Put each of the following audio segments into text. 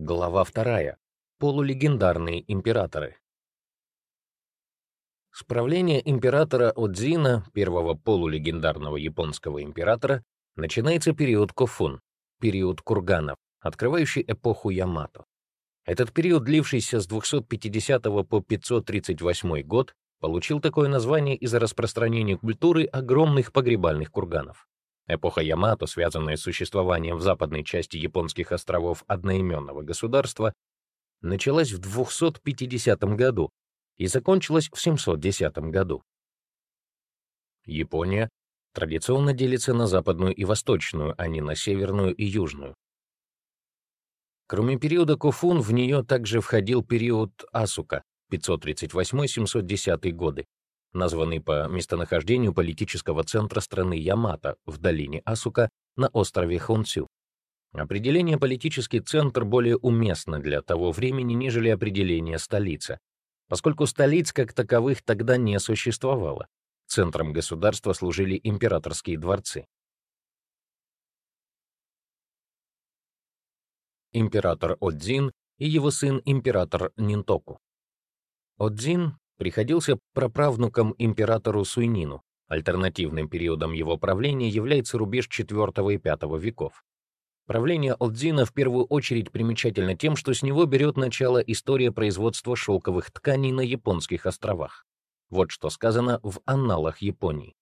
Глава вторая. Полулегендарные императоры. С правления императора Одзина, первого полулегендарного японского императора, начинается период Кофун, период курганов, открывающий эпоху Ямато. Этот период, длившийся с 250 по 538 год, получил такое название из-за распространения культуры огромных погребальных курганов. Эпоха Ямато, связанная с существованием в западной части японских островов одноименного государства, началась в 250 году и закончилась в 710 году. Япония традиционно делится на западную и восточную, а не на северную и южную. Кроме периода Кофун, в нее также входил период Асука 538-710 годы, названный по местонахождению политического центра страны Ямато в долине Асука на острове Хонсю. Определение «политический центр» более уместно для того времени, нежели определение «столица», поскольку столиц как таковых тогда не существовало. Центром государства служили императорские дворцы. Император Одзин и его сын император Нинтоку. Одзин приходился праправнуком императору Суйнину. Альтернативным периодом его правления является рубеж IV и V веков. Правление Олдзина в первую очередь примечательно тем, что с него берет начало история производства шелковых тканей на японских островах. Вот что сказано в анналах Японии.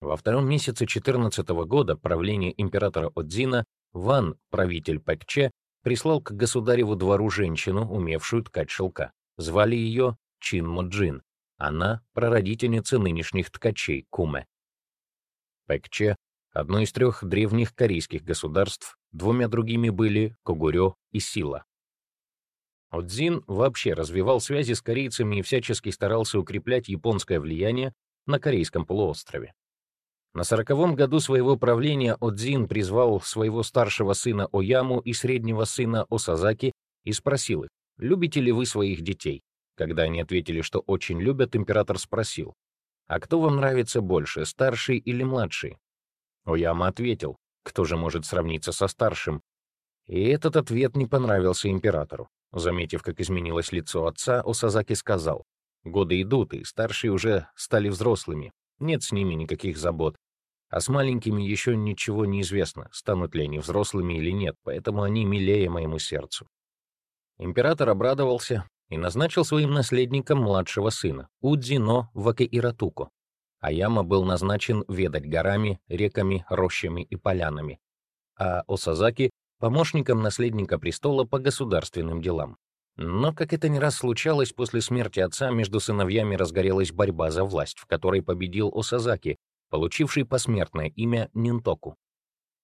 Во втором месяце 14 года правления императора Одзина Ван, правитель Пэкче, прислал к государеву двору женщину, умевшую ткать шелка. Звали ее Чин Моджин. Она — прародительница нынешних ткачей Куме. Пэкче — одно из трех древних корейских государств, двумя другими были Когурё и Сила. Отзин вообще развивал связи с корейцами и всячески старался укреплять японское влияние на Корейском полуострове. На сороковом году своего правления Отзин призвал своего старшего сына Ояму и среднего сына Осазаки и спросил их, «Любите ли вы своих детей?» Когда они ответили, что очень любят, император спросил, «А кто вам нравится больше, старший или младший?» Ояма ответил, «Кто же может сравниться со старшим?» И этот ответ не понравился императору. Заметив, как изменилось лицо отца, Осазаки сказал, «Годы идут, и старшие уже стали взрослыми. Нет с ними никаких забот. А с маленькими еще ничего не известно, станут ли они взрослыми или нет, поэтому они милее моему сердцу». Император обрадовался и назначил своим наследником младшего сына, Удзино Вакеиратуко. Аяма был назначен ведать горами, реками, рощами и полянами, а Осазаки — помощником наследника престола по государственным делам. Но, как это не раз случалось, после смерти отца между сыновьями разгорелась борьба за власть, в которой победил Осазаки, получивший посмертное имя Нинтоку.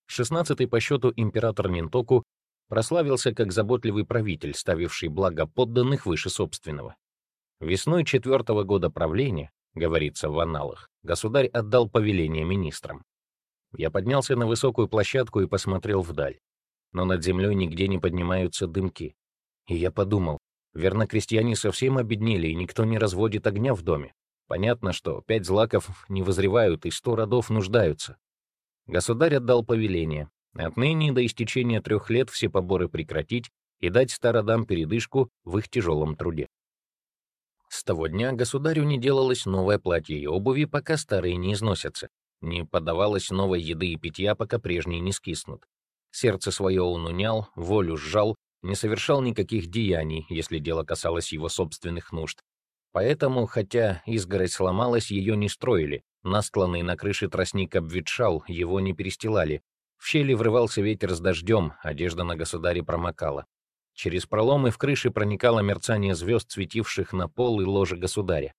Шестнадцатый по счету император Нинтоку прославился как заботливый правитель, ставивший благо подданных выше собственного. Весной четвертого года правления, говорится в аналах, государь отдал повеление министрам. Я поднялся на высокую площадку и посмотрел вдаль. Но над землей нигде не поднимаются дымки. И я подумал, верно, крестьяне совсем обеднели, и никто не разводит огня в доме. Понятно, что пять злаков не возревают, и сто родов нуждаются. Государь отдал повеление, Отныне до истечения трех лет все поборы прекратить и дать стародам передышку в их тяжелом труде. С того дня государю не делалось новое платье и обуви, пока старые не износятся, не подавалось новой еды и питья, пока прежние не скиснут. Сердце свое он унял, волю сжал, не совершал никаких деяний, если дело касалось его собственных нужд. Поэтому, хотя изгородь сломалась, ее не строили, настланный на крыше тростник обветшал, его не перестилали, в щели врывался ветер с дождем, одежда на государе промокала. Через проломы в крыше проникало мерцание звезд, светивших на пол и ложе государя.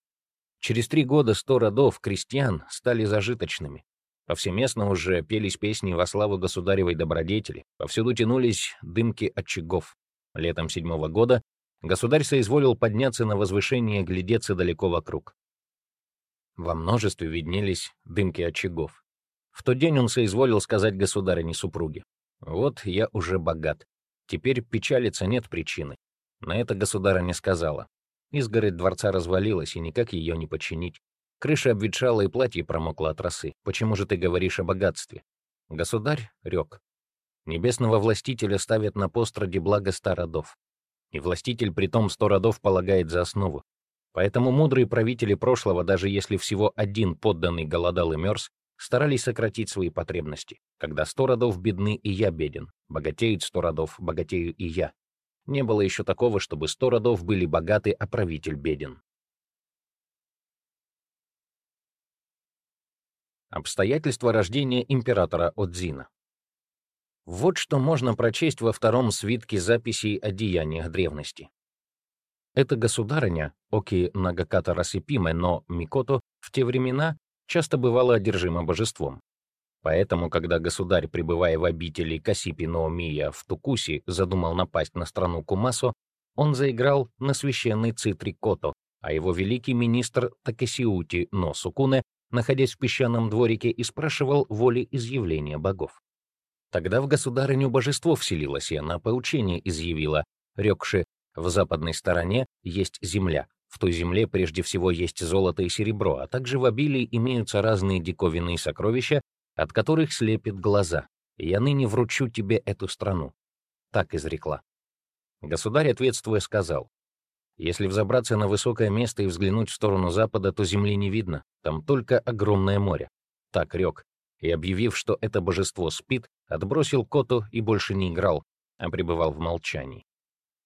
Через три года сто родов крестьян стали зажиточными. Повсеместно уже пелись песни во славу государевой добродетели, повсюду тянулись дымки очагов. Летом седьмого года государь соизволил подняться на возвышение и глядеться далеко вокруг. Во множестве виднелись дымки очагов. В тот день он соизволил сказать государыне супруге. «Вот я уже богат. Теперь печалиться нет причины». На это государыня сказала. Изгородь дворца развалилась, и никак ее не починить. Крыша обветшала, и платье промокло от росы. Почему же ты говоришь о богатстве? Государь рёк. Небесного властителя ставят на пост ради блага ста родов. И властитель притом сто родов полагает за основу. Поэтому мудрые правители прошлого, даже если всего один подданный голодал и мерз, старались сократить свои потребности. Когда сто родов бедны, и я беден. Богатеют сто родов, богатею и я. Не было еще такого, чтобы сто родов были богаты, а правитель беден. Обстоятельства рождения императора Отзина. Вот что можно прочесть во втором свитке записей о деяниях древности. Эта государыня, Оки Нагаката Расипиме, но Микото, в те времена часто бывала одержима божеством. Поэтому, когда государь, пребывая в обители Касипи Ноомия в Тукуси, задумал напасть на страну Кумасо, он заиграл на священной цитре Кото, а его великий министр Такесиути Но Сукуне, находясь в песчаном дворике, и спрашивал воли изъявления богов. Тогда в государыню божество вселилось, и она поучение изъявила, рекши, в западной стороне есть земля. В той земле прежде всего есть золото и серебро, а также в обилии имеются разные диковинные сокровища, от которых слепит глаза. Я ныне вручу тебе эту страну. Так изрекла. Государь, ответствуя, сказал, если взобраться на высокое место и взглянуть в сторону запада, то земли не видно, там только огромное море. Так рек, и, объявив, что это божество спит, отбросил коту и больше не играл, а пребывал в молчании.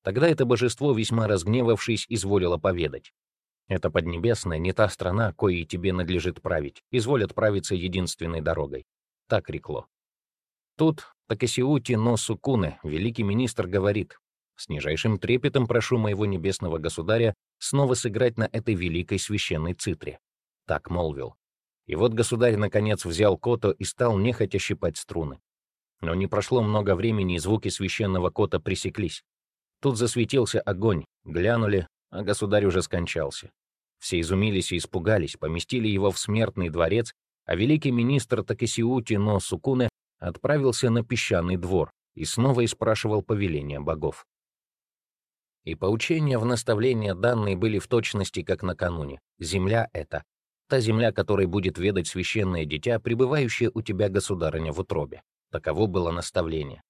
Тогда это божество, весьма разгневавшись, изволило поведать. Это Поднебесная не та страна, коей тебе надлежит править, изволят правиться единственной дорогой. Так рекло. Тут Такасиути но Сукуне, великий министр, говорит, «С нижайшим трепетом прошу моего небесного государя снова сыграть на этой великой священной цитре». Так молвил. И вот государь, наконец, взял кото и стал нехотя щипать струны. Но не прошло много времени, и звуки священного кота пресеклись. Тут засветился огонь, глянули, а государь уже скончался. Все изумились и испугались, поместили его в смертный дворец, а великий министр Такесиути но Сукуне отправился на песчаный двор и снова испрашивал повеления богов. И поучения в наставления данные были в точности, как накануне. Земля — это та земля, которой будет ведать священное дитя, пребывающее у тебя, государыня, в утробе. Таково было наставление.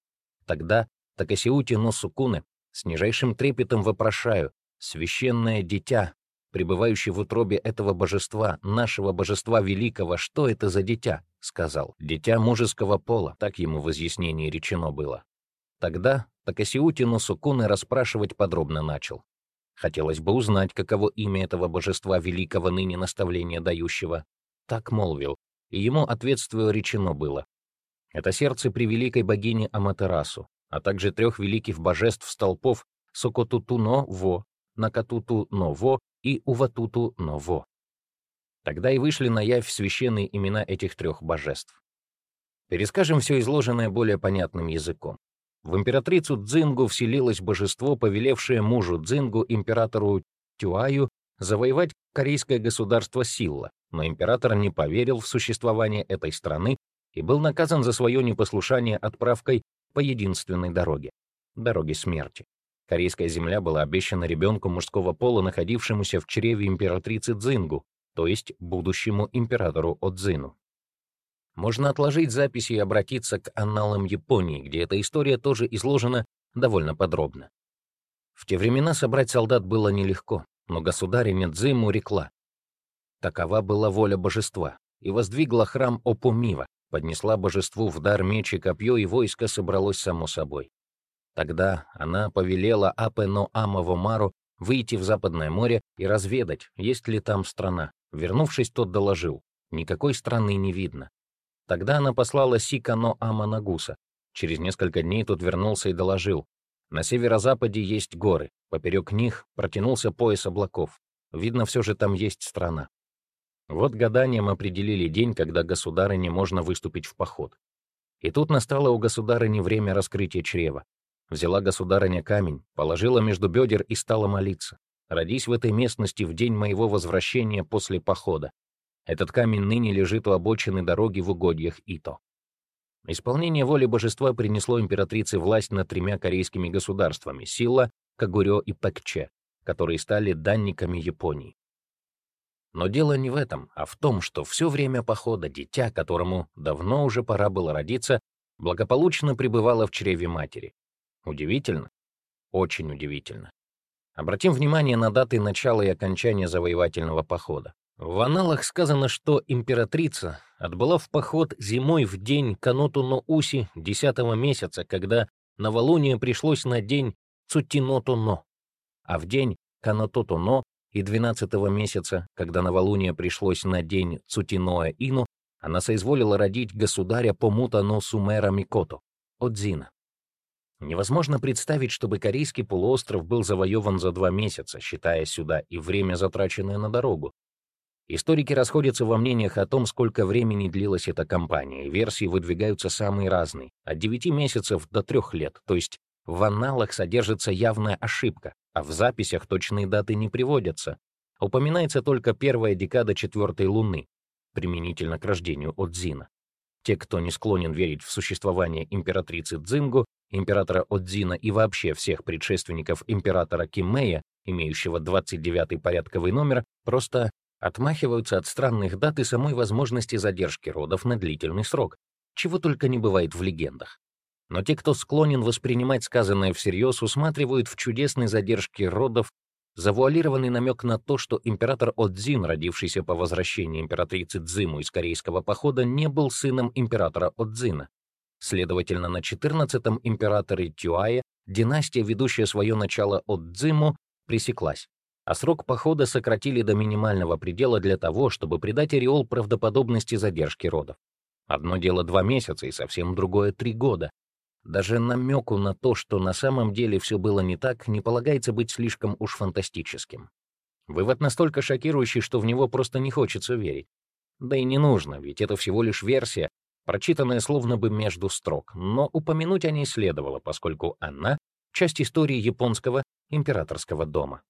Тогда Такасиути но Сукуне с нижайшим трепетом вопрошаю, священное дитя, пребывающее в утробе этого божества, нашего божества великого, что это за дитя? — сказал. Дитя мужеского пола, так ему в изъяснении речено было. Тогда Такасиути но Сукуне расспрашивать подробно начал. Хотелось бы узнать, каково имя этого божества великого ныне наставления дающего. Так молвил, и ему ответствию речено было. Это сердце превеликой богини Аматерасу, а также трех великих божеств столпов Сокотуту-но-во, Накатуту-но-во и Уватуту-но-во. Тогда и вышли на явь священные имена этих трех божеств. Перескажем все изложенное более понятным языком. В императрицу Дзингу вселилось божество, повелевшее мужу Дзингу, императору Тюаю, завоевать корейское государство Силла, но император не поверил в существование этой страны и был наказан за свое непослушание отправкой по единственной дороге — дороге смерти. Корейская земля была обещана ребенку мужского пола, находившемуся в чреве императрицы Цзингу, то есть будущему императору Отзину. Можно отложить записи и обратиться к анналам Японии, где эта история тоже изложена довольно подробно. В те времена собрать солдат было нелегко, но государиня Цзиму рекла. Такова была воля божества, и воздвигла храм Опумива, поднесла божеству в дар меч и копье, и войско собралось само собой. Тогда она повелела Апено Амову Мару выйти в Западное море и разведать, есть ли там страна. Вернувшись, тот доложил, никакой страны не видно. Тогда она послала Сикано Аманагуса. Через несколько дней тот вернулся и доложил, на северо-западе есть горы, поперек них протянулся пояс облаков. Видно, все же там есть страна. Вот гаданием определили день, когда государыне можно выступить в поход. И тут настало у государыни время раскрытия чрева. Взяла государыня камень, положила между бедер и стала молиться. «Родись в этой местности в день моего возвращения после похода. Этот камень ныне лежит у обочины дороги в угодьях Ито». Исполнение воли божества принесло императрице власть над тремя корейскими государствами — Сила, Кагурё и Пэкче, которые стали данниками Японии. Но дело не в этом, а в том, что все время похода дитя, которому давно уже пора было родиться, благополучно пребывала в чреве матери. Удивительно? Очень удивительно. Обратим внимание на даты начала и окончания завоевательного похода. В аналах сказано, что императрица отбыла в поход зимой в день Каноту-но-Уси 10 месяца, когда новолуние пришлось на день Цутиноту-но, а в день Канототу-но и 12 месяца, когда новолуние пришлось на день Цутиноэ-ину, она соизволила родить государя Помута-но Сумера Микото, Отзина. Невозможно представить, чтобы Корейский полуостров был завоеван за два месяца, считая сюда и время, затраченное на дорогу. Историки расходятся во мнениях о том, сколько времени длилась эта кампания, и версии выдвигаются самые разные, от 9 месяцев до 3 лет, то есть в аналах содержится явная ошибка, а в записях точные даты не приводятся. Упоминается только первая декада четвертой луны, применительно к рождению Отзина. Те, кто не склонен верить в существование императрицы Цзингу, императора Отзина и вообще всех предшественников императора Киммея, имеющего 29-й порядковый номер, просто отмахиваются от странных дат и самой возможности задержки родов на длительный срок, чего только не бывает в легендах. Но те, кто склонен воспринимать сказанное всерьез, усматривают в чудесной задержке родов завуалированный намек на то, что император Отзин, родившийся по возвращении императрицы Цзиму из корейского похода, не был сыном императора Отзина. Следовательно, на 14-м императоре Тюае династия, ведущая свое начало от Цзиму, пресеклась а срок похода сократили до минимального предела для того, чтобы придать ореол правдоподобности задержки родов. Одно дело два месяца и совсем другое — три года. Даже намеку на то, что на самом деле все было не так, не полагается быть слишком уж фантастическим. Вывод настолько шокирующий, что в него просто не хочется верить. Да и не нужно, ведь это всего лишь версия, прочитанная словно бы между строк, но упомянуть о ней следовало, поскольку она — часть истории японского императорского дома.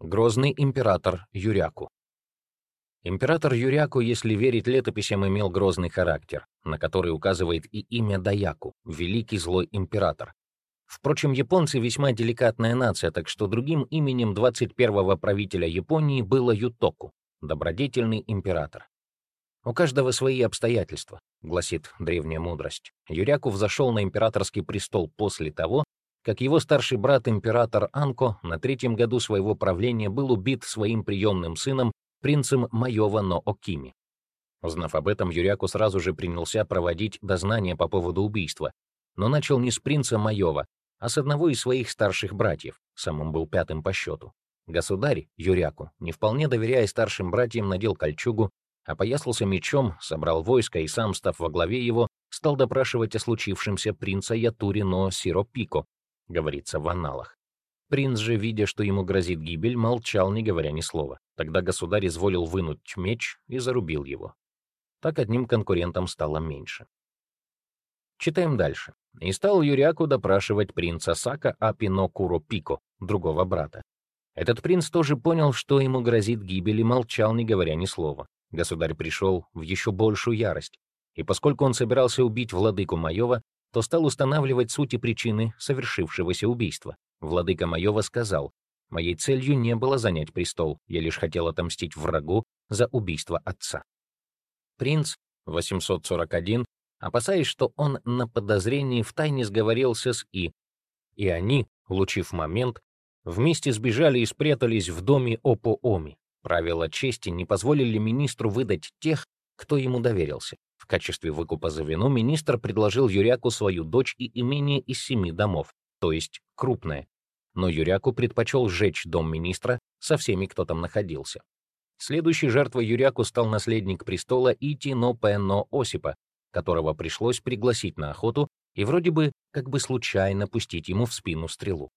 Грозный император Юряку. Император Юряку, если верить летописям, имел грозный характер, на который указывает и имя Даяку, великий злой император. Впрочем, японцы весьма деликатная нация, так что другим именем 21-го правителя Японии было Ютоку, добродетельный император. У каждого свои обстоятельства, гласит древняя мудрость. Юряку взошел на императорский престол после того, как его старший брат император Анко на третьем году своего правления был убит своим приемным сыном, принцем Майова но Окими. Узнав об этом, Юряку сразу же принялся проводить дознание по поводу убийства, но начал не с принца Майова, а с одного из своих старших братьев, самым был пятым по счету. Государь, Юряку, не вполне доверяя старшим братьям, надел кольчугу, опоясался мечом, собрал войско и сам, став во главе его, стал допрашивать о случившемся принца Ятурино Сиропико, говорится в аналах. Принц же, видя, что ему грозит гибель, молчал, не говоря ни слова. Тогда государь изволил вынуть меч и зарубил его. Так одним конкурентом стало меньше. Читаем дальше. И стал Юряку допрашивать принца Сака Апино Куро Пико, другого брата. Этот принц тоже понял, что ему грозит гибель, и молчал, не говоря ни слова. Государь пришел в еще большую ярость, и поскольку он собирался убить владыку Маева, то стал устанавливать суть и причины совершившегося убийства. Владыка Маева сказал, «Моей целью не было занять престол, я лишь хотел отомстить врагу за убийство отца». Принц, 841, опасаясь, что он на подозрении втайне сговорился с И, и они, улучив момент, вместе сбежали и спрятались в доме Опо-Оми. Правила чести не позволили министру выдать тех, кто ему доверился. В качестве выкупа за вину министр предложил Юряку свою дочь и имение из семи домов, то есть крупное. Но Юряку предпочел сжечь дом министра со всеми, кто там находился. Следующей жертвой Юряку стал наследник престола Итино Пенно Осипа, которого пришлось пригласить на охоту и вроде бы как бы случайно пустить ему в спину стрелу.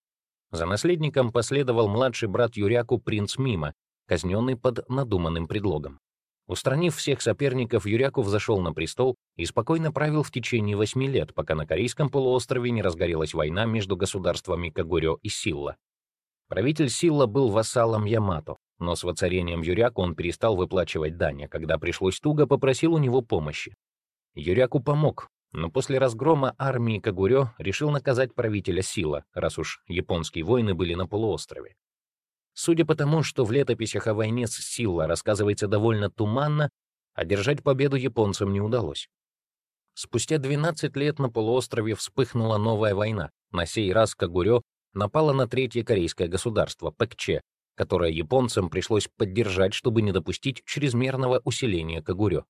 За наследником последовал младший брат Юряку принц Мима, казненный под надуманным предлогом. Устранив всех соперников, Юряков зашел на престол и спокойно правил в течение восьми лет, пока на Корейском полуострове не разгорелась война между государствами Кагурё и Силла. Правитель Силла был вассалом Ямато, но с воцарением Юряку он перестал выплачивать дань, а когда пришлось туго, попросил у него помощи. Юряку помог, но после разгрома армии Кагурё решил наказать правителя Сила, раз уж японские войны были на полуострове. Судя по тому, что в летописях о войне с Силла рассказывается довольно туманно, одержать победу японцам не удалось. Спустя 12 лет на полуострове вспыхнула новая война. На сей раз Кагурё напала на третье корейское государство, Пэкче, которое японцам пришлось поддержать, чтобы не допустить чрезмерного усиления Кагурё.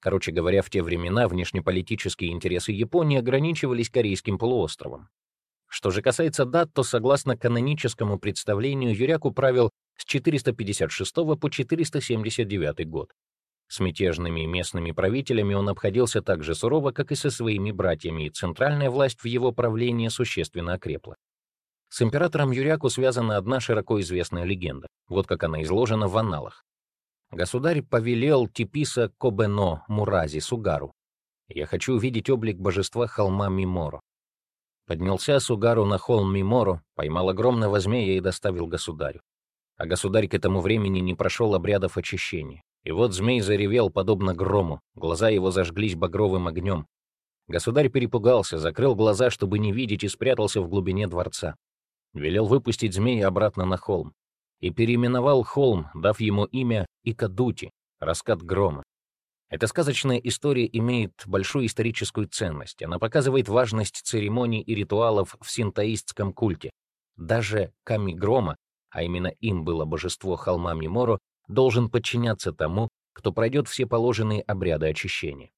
Короче говоря, в те времена внешнеполитические интересы Японии ограничивались Корейским полуостровом. Что же касается дат, то согласно каноническому представлению Юряку правил с 456 по 479 год. С мятежными местными правителями он обходился так же сурово, как и со своими братьями, и центральная власть в его правлении существенно окрепла. С императором Юряку связана одна широко известная легенда, вот как она изложена в анналах. Государь повелел Типиса Кобено Мурази Сугару. «Я хочу увидеть облик божества холма Миморо». Поднялся Сугару на холм Миморо, поймал огромного змея и доставил государю. А государь к этому времени не прошел обрядов очищения. И вот змей заревел, подобно грому, глаза его зажглись багровым огнем. Государь перепугался, закрыл глаза, чтобы не видеть, и спрятался в глубине дворца. Велел выпустить змея обратно на холм. И переименовал холм, дав ему имя Икадути, раскат грома. Эта сказочная история имеет большую историческую ценность. Она показывает важность церемоний и ритуалов в синтоистском культе. Даже Ками Грома, а именно им было божество холма Миморо, должен подчиняться тому, кто пройдет все положенные обряды очищения.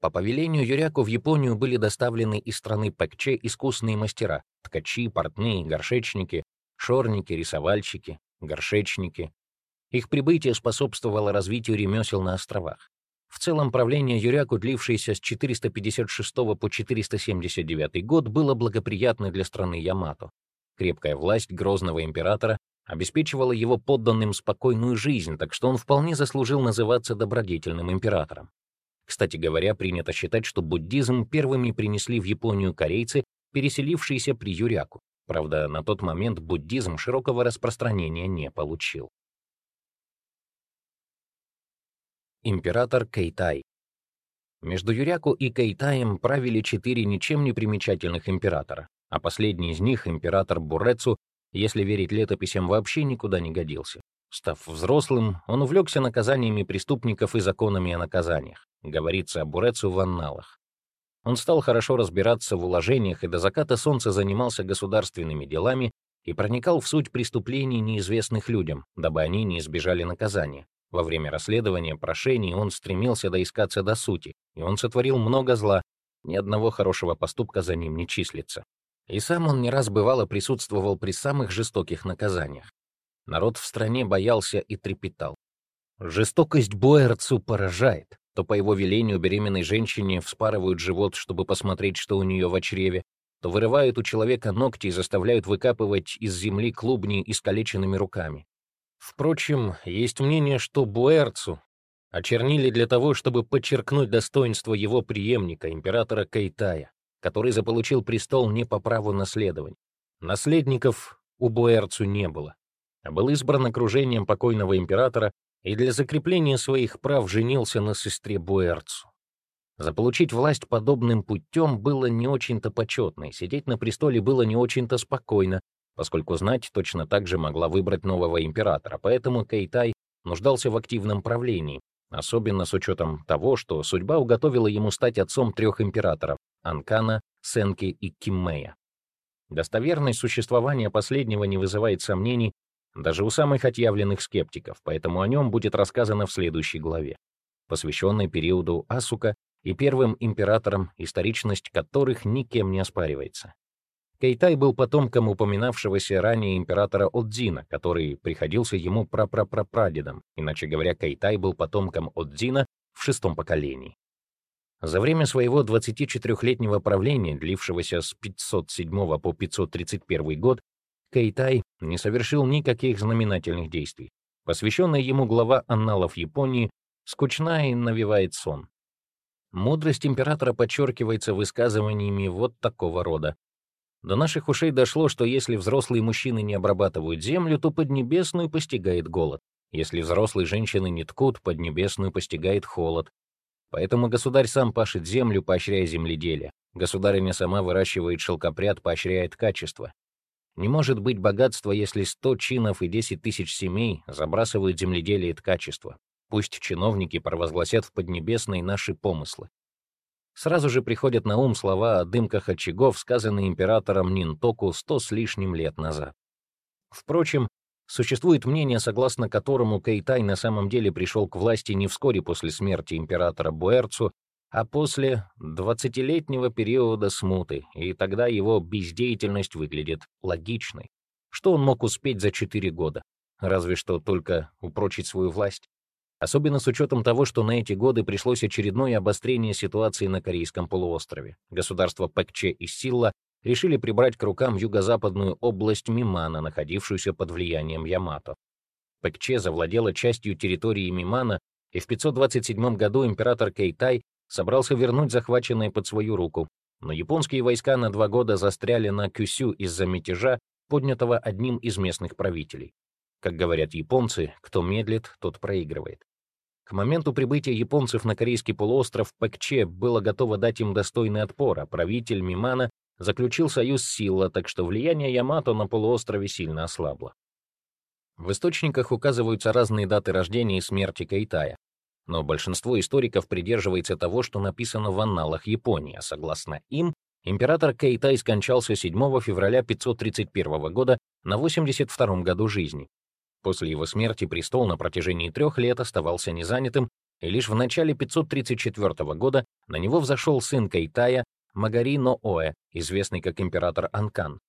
По повелению Юряку в Японию были доставлены из страны Пэкче искусные мастера — ткачи, портные, горшечники, шорники, рисовальщики, горшечники. Их прибытие способствовало развитию ремесел на островах. В целом правление Юряку, длившееся с 456 по 479 год, было благоприятно для страны Ямато. Крепкая власть грозного императора обеспечивала его подданным спокойную жизнь, так что он вполне заслужил называться добродетельным императором. Кстати говоря, принято считать, что буддизм первыми принесли в Японию корейцы, переселившиеся при Юряку. Правда, на тот момент буддизм широкого распространения не получил. Император Кейтай Между Юряку и Кейтаем правили четыре ничем не примечательных императора, а последний из них, император Бурецу, если верить летописям, вообще никуда не годился. Став взрослым, он увлекся наказаниями преступников и законами о наказаниях. Говорится о Бурецу в анналах. Он стал хорошо разбираться в уложениях и до заката солнца занимался государственными делами и проникал в суть преступлений неизвестных людям, дабы они не избежали наказания. Во время расследования прошений он стремился доискаться до сути, и он сотворил много зла, ни одного хорошего поступка за ним не числится. И сам он не раз бывало присутствовал при самых жестоких наказаниях. Народ в стране боялся и трепетал. Жестокость Буэрцу поражает. То по его велению беременной женщине вспарывают живот, чтобы посмотреть, что у нее в чреве, то вырывают у человека ногти и заставляют выкапывать из земли клубни искалеченными руками. Впрочем, есть мнение, что Буэрцу очернили для того, чтобы подчеркнуть достоинство его преемника, императора Кайтая который заполучил престол не по праву наследования. Наследников у Буэрцу не было. А был избран окружением покойного императора и для закрепления своих прав женился на сестре Буэрцу. Заполучить власть подобным путем было не очень-то почетно, и сидеть на престоле было не очень-то спокойно, поскольку знать точно так же могла выбрать нового императора, поэтому Кейтай нуждался в активном правлении, особенно с учетом того, что судьба уготовила ему стать отцом трех императоров — Анкана, Сенки и Киммея. Достоверность существования последнего не вызывает сомнений даже у самых отъявленных скептиков, поэтому о нем будет рассказано в следующей главе, посвященной периоду Асука и первым императорам, историчность которых никем не оспаривается. Кейтай был потомком упоминавшегося ранее императора Отдзина, который приходился ему прапрапрапрадедом, иначе говоря, Кейтай был потомком Отдзина в шестом поколении. За время своего 24-летнего правления, длившегося с 507 по 531 год, Кейтай не совершил никаких знаменательных действий. Посвященная ему глава анналов Японии скучна и навевает сон. Мудрость императора подчеркивается высказываниями вот такого рода. До наших ушей дошло, что если взрослые мужчины не обрабатывают землю, то Поднебесную постигает голод. Если взрослые женщины не ткут, Поднебесную постигает холод. Поэтому государь сам пашет землю, поощряя земледелие. Государыня сама выращивает шелкопряд, поощряет качество. Не может быть богатства, если 100 чинов и 10 тысяч семей забрасывают земледелие и ткачество. Пусть чиновники провозгласят в Поднебесной наши помыслы. Сразу же приходят на ум слова о дымках очагов, сказанные императором Нинтоку сто с лишним лет назад. Впрочем, существует мнение, согласно которому Кейтай на самом деле пришел к власти не вскоре после смерти императора Буэрцу, а после двадцатилетнего периода смуты, и тогда его бездеятельность выглядит логичной. Что он мог успеть за четыре года? Разве что только упрочить свою власть. Особенно с учетом того, что на эти годы пришлось очередное обострение ситуации на Корейском полуострове. Государства Пэкче и Силла решили прибрать к рукам юго-западную область Мимана, находившуюся под влиянием Ямато. Пэкче завладела частью территории Мимана, и в 527 году император Кейтай собрался вернуть захваченное под свою руку, но японские войска на два года застряли на Кюсю из-за мятежа, поднятого одним из местных правителей. Как говорят японцы, кто медлит, тот проигрывает. К моменту прибытия японцев на Корейский полуостров Пэкче было готово дать им достойный отпор, а правитель Мимана заключил союз с Силла, так что влияние Ямато на полуострове сильно ослабло. В источниках указываются разные даты рождения и смерти Кайтая, но большинство историков придерживается того, что написано в анналах Японии, а согласно им, император Кейтай скончался 7 февраля 531 года на 82 году жизни. После его смерти престол на протяжении трех лет оставался незанятым, и лишь в начале 534 года на него взошел сын Кейтая Магари Ноэ, известный как император Анкан.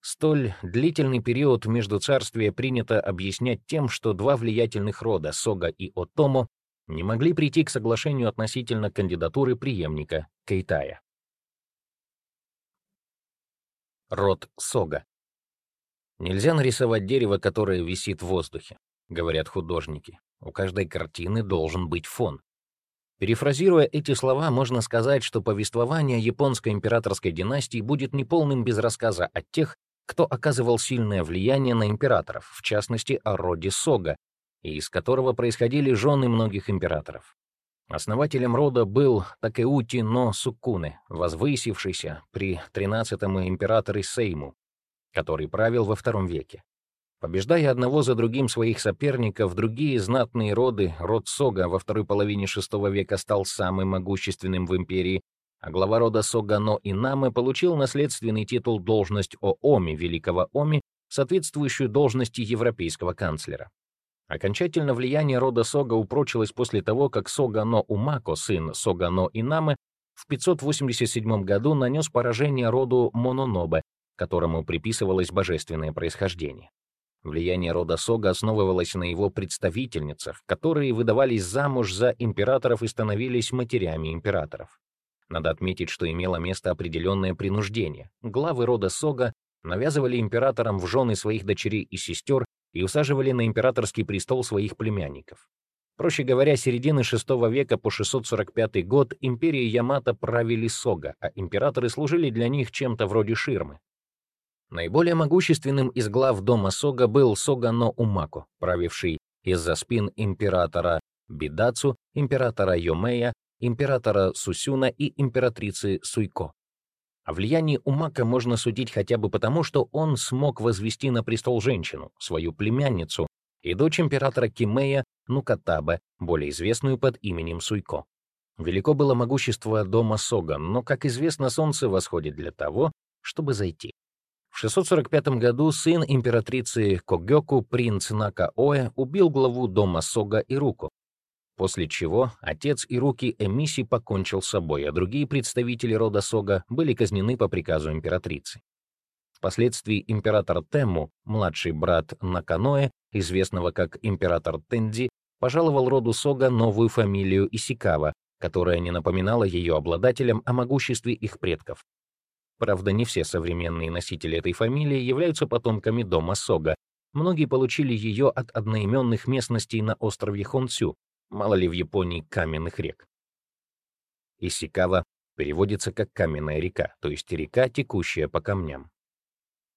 Столь длительный период между царствия принято объяснять тем, что два влиятельных рода, Сога и Отомо, не могли прийти к соглашению относительно кандидатуры преемника Кейтая. Род Сога. Нельзя нарисовать дерево, которое висит в воздухе, говорят художники. У каждой картины должен быть фон. Перефразируя эти слова, можно сказать, что повествование японской императорской династии будет неполным без рассказа о тех, кто оказывал сильное влияние на императоров, в частности, о роде Сога, из которого происходили жены многих императоров. Основателем рода был Такеути но Суккуне, возвысившийся при 13-м императоре Сейму, который правил во втором веке. Побеждая одного за другим своих соперников, другие знатные роды, род Сога во второй половине VI века стал самым могущественным в империи, а глава рода Согано Инаме получил наследственный титул должность Ооми, великого Оми, соответствующую должности европейского канцлера. Окончательно влияние рода Сога упрочилось после того, как Согано Умако, сын Согано Инаме, в 587 году нанес поражение роду Мононобе, которому приписывалось божественное происхождение. Влияние рода Сога основывалось на его представительницах, которые выдавались замуж за императоров и становились матерями императоров. Надо отметить, что имело место определенное принуждение. Главы рода Сога навязывали императорам в жены своих дочерей и сестер и усаживали на императорский престол своих племянников. Проще говоря, середины VI века по 645 год империи Ямато правили Сога, а императоры служили для них чем-то вроде ширмы. Наиболее могущественным из глав дома Сога был Согано Умако, правивший из-за спин императора Бидацу, императора Йомея, императора Сусюна и императрицы Суйко. О влиянии Умака можно судить хотя бы потому, что он смог возвести на престол женщину, свою племянницу, и дочь императора Кимея Нукатабе, более известную под именем Суйко. Велико было могущество дома Сога, но, как известно, солнце восходит для того, чтобы зайти. В 645 году сын императрицы Когёку, принц Накаоэ, убил главу дома Сога Ируку, после чего отец Ируки Эмиси покончил с собой, а другие представители рода Сога были казнены по приказу императрицы. Впоследствии император Тему, младший брат Наканоэ, известного как император Тенди, пожаловал роду Сога новую фамилию Исикава, которая не напоминала ее обладателям о могуществе их предков. Правда, не все современные носители этой фамилии являются потомками дома Сога. Многие получили ее от одноименных местностей на острове Хонсю, мало ли в Японии каменных рек. Исикава переводится как «каменная река», то есть река, текущая по камням.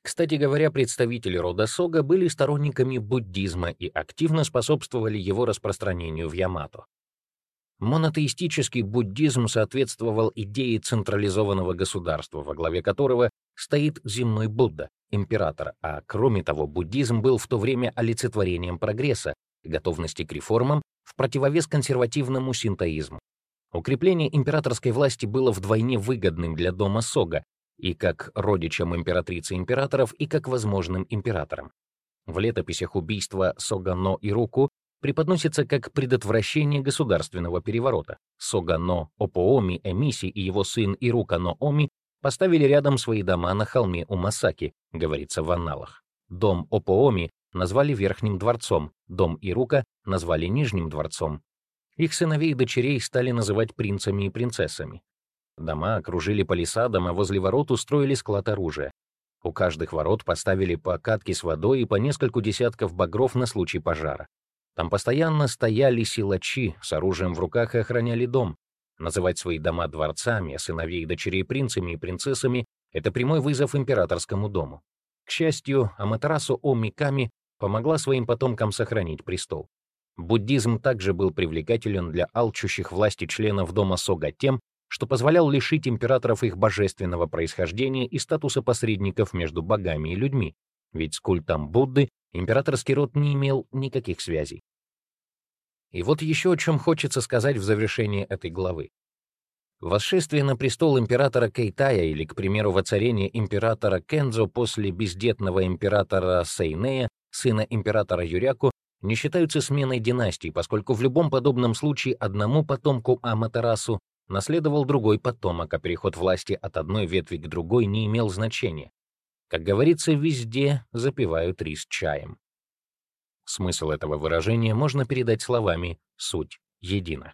Кстати говоря, представители рода Сога были сторонниками буддизма и активно способствовали его распространению в Ямато. Монотеистический буддизм соответствовал идее централизованного государства, во главе которого стоит земной Будда, император, а кроме того, буддизм был в то время олицетворением прогресса, готовности к реформам в противовес консервативному синтоизму. Укрепление императорской власти было вдвойне выгодным для дома Сога, и как родичам императрицы императоров, и как возможным императорам. В летописях убийства Согано и Руку преподносится как предотвращение государственного переворота. Согано Опооми Эмиси и его сын Ирукано Оми поставили рядом свои дома на холме у Масаки, говорится в анналах. Дом Опооми назвали Верхним дворцом, дом Ирука назвали Нижним дворцом. Их сыновей и дочерей стали называть принцами и принцессами. Дома окружили палисадом, а возле ворот устроили склад оружия. У каждых ворот поставили по катке с водой и по нескольку десятков багров на случай пожара. Там постоянно стояли силачи с оружием в руках и охраняли дом. Называть свои дома дворцами, а сыновей и дочерей принцами и принцессами — это прямой вызов императорскому дому. К счастью, Аматерасу Омиками помогла своим потомкам сохранить престол. Буддизм также был привлекателен для алчущих власти членов дома Сога тем, что позволял лишить императоров их божественного происхождения и статуса посредников между богами и людьми, ведь с культом Будды императорский род не имел никаких связей. И вот еще о чем хочется сказать в завершении этой главы. Восшествие на престол императора Кейтая или, к примеру, воцарение императора Кензо после бездетного императора Сейнея, сына императора Юряку, не считаются сменой династии, поскольку в любом подобном случае одному потомку Аматерасу наследовал другой потомок, а переход власти от одной ветви к другой не имел значения. Как говорится, везде запивают рис чаем. Смысл этого выражения можно передать словами «суть едина».